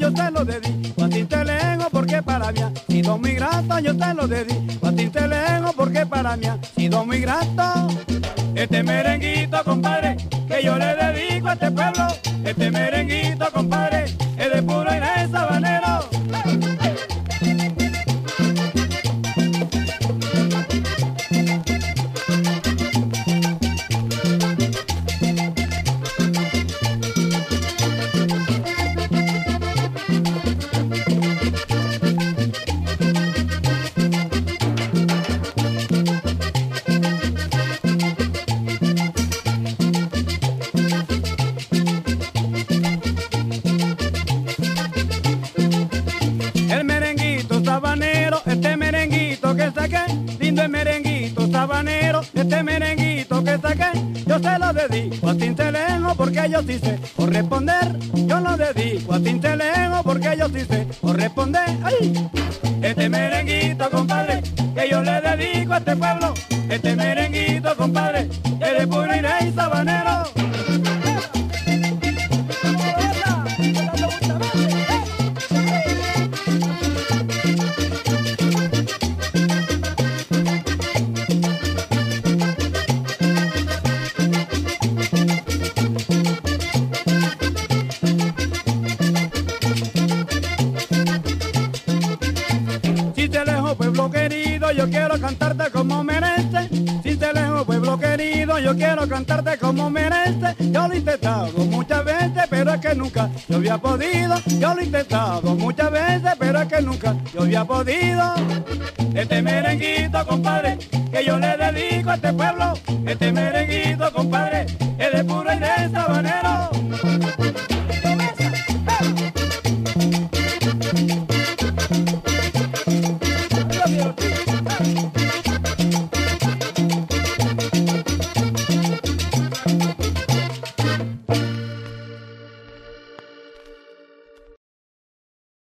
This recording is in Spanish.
Yo te lo dedico a Tintelejo porque para mí ha sido muy grato. Yo te lo dedico a Tintelejo porque para mí ha sido muy grato. Este merenguito, compadre, que yo le dedico a este pueblo. Este merenguito, compadre, es de puro Inés lindo el merenguito sabanero, este merenguito que saqué, yo se lo dedico a Tintelejo porque yo sí sé corresponder, yo lo dedico a Tintelejo porque yo sí sé corresponder, ay, este merenguito compadre, que yo le dedico a este pueblo, este merenguito yo quiero cantarte como merece. Si te lejos, pueblo querido, yo quiero cantarte como merece. Yo lo he intentado muchas veces, pero es que nunca yo había podido. Yo lo he intentado muchas veces, pero es que nunca yo había podido. Este merenguito, compadre, que yo le dedico a este pueblo. Este merenguito, compadre, es de puro y de sabanero.